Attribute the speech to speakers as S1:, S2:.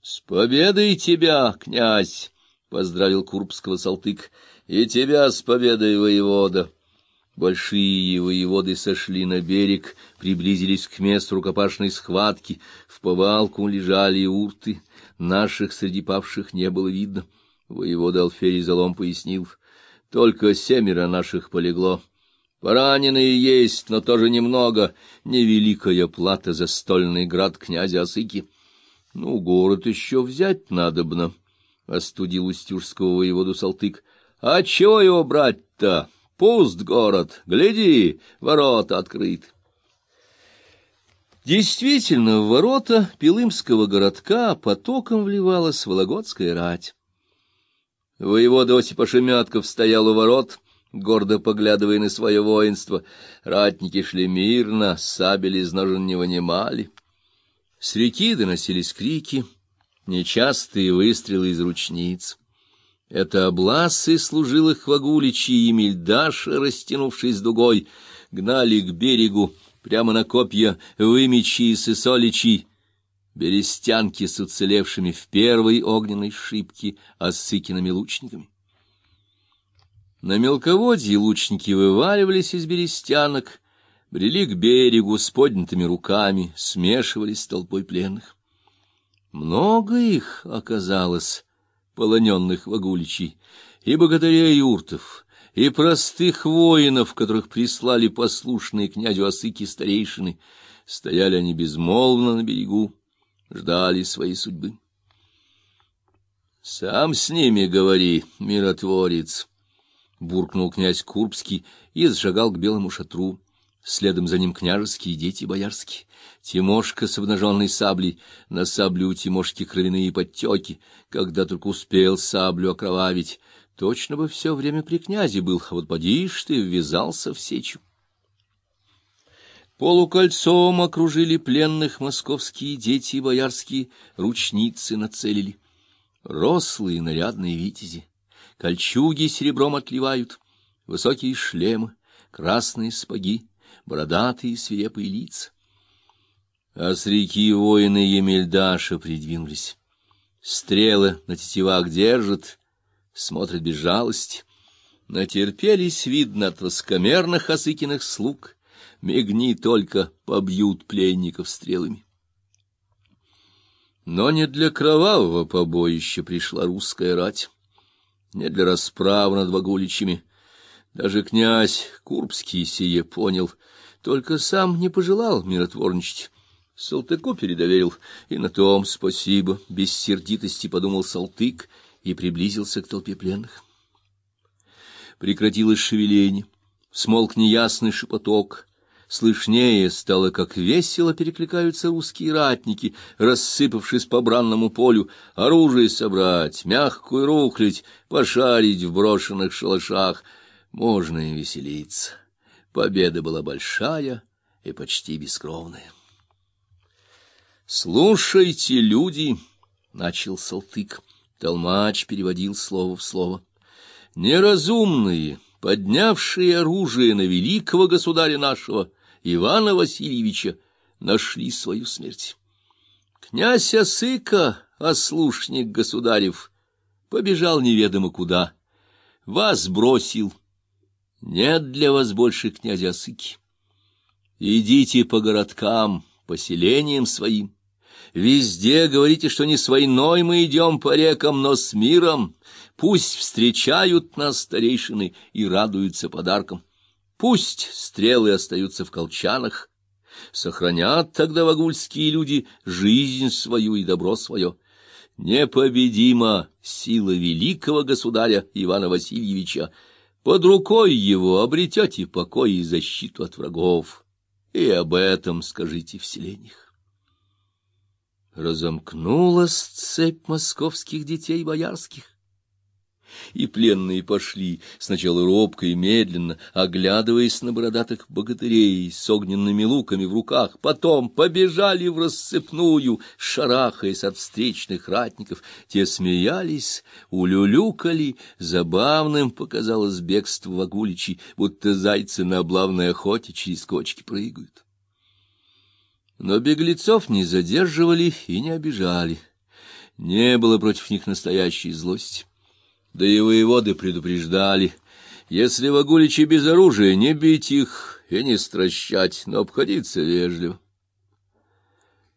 S1: — С победой тебя, князь! — поздравил Курбского Салтык. — И тебя с победой, воевода! Большие воеводы сошли на берег, приблизились к месту рукопашной схватки. В повалку лежали урты, наших среди павших не было видно. Воевода Алферий Залом пояснил, только семеро наших полегло. Пораненые есть, но тоже немного. Невеликая плата за стольный град князя Осыки. Ну, город еще взять надобно, — остудил устюжского воеводу Салтык. — А чего его брать-то? Пуст город. Гляди, ворота открыты. Действительно, в ворота Пилымского городка потоком вливалась Вологодская рать. Воевода Осип Шемятков стоял у ворот, гордо поглядывая на свое воинство. Ратники шли мирно, сабели из ножен не вынимали. С реки доносились крики, нечастые выстрелы из ручниц. Это обласы служилых вагуличи и мельдаша, растянувшись дугой, гнали к берегу, прямо на копья вымечи и сысоличи, берестянки с уцелевшими в первой огненной шибке осыкиными лучниками. На мелководье лучники вываливались из берестянок, брели к берегу с поднятыми руками, смешивались с толпой пленных. Много их оказалось, полоненных вагуличей, и богатырей юртов, и простых воинов, которых прислали послушные князю Осыки старейшины. Стояли они безмолвно на берегу, ждали своей судьбы. — Сам с ними говори, миротворец! — буркнул князь Курбский и зашагал к белому шатру. Следом за ним княжеские дети боярские. Тимошка с обнаженной саблей, на саблю у Тимошки кровяные подтеки, когда только успел саблю окровавить. Точно бы все время при князе был, а вот поди ты, ввязался в сечу. Полукольцом окружили пленных московские дети боярские, ручницы нацелили. Рослые нарядные витязи, кольчуги серебром отливают, высокие шлемы, красные спаги, бородатые свирепые лица. А с реки воины Емельдаша придвинулись. Стрелы на тетивах держат, смотрят без жалости. Натерпелись, видно, от воскомерных осыкиных слуг — мигни только, побьют пленников стрелами. Но не для кровавого побоища пришла русская рать, не для расправ над вагуличами. Даже князь Курбский сие понял, только сам не пожелал миротворничать. Салтыку передоверил, и на том спасибо, без сердитости подумал Салтык и приблизился к толпе пленных. Прекратилось шевеление, смолк неясный шепоток, Слышнее стало, как весело перекликаются русские ратники, рассыпавшись по бранному полю, оружие собрать, мягкую рухлить, пошарить в брошенных шалашах. Можно и веселиться. Победа была большая и почти бескровная. «Слушайте, люди!» — начал Салтык. Толмач переводил слово в слово. «Неразумные, поднявшие оружие на великого государя нашего — Ивана Васильевича нашли свою смерть. Князь Осыка, ослушник государев, побежал неведомо куда. Вас бросил. Нет для вас больше князя Осыки. Идите по городкам, поселениям своим. Везде говорите, что не с войной мы идем по рекам, но с миром. Пусть встречают нас старейшины и радуются подаркам. Пусть стрелы остаются в колчанах, сохранят тогда вагульские люди жизнь свою и добро свое. Непобедима сила великого государя Ивана Васильевича. Под рукой его обретете покой и защиту от врагов. И об этом скажите в селениях. Разомкнулась цепь московских детей боярских и пленные пошли, сначала робко и медленно, оглядываясь на бородатых богатырей с огненными луками в руках, потом побежали в рассыпную, шарахаясь от встречных ратников. Те смеялись, улюлюкали, забавным показалось бегство вагуличей, будто зайцы на облавной охоте через кочки прыгают. Но беглецов не задерживали и не обижали. Не было против них настоящей злости. Да и воеводы предупреждали, если вагуличи без оружия, не бить их и не стращать, но обходиться вежливо.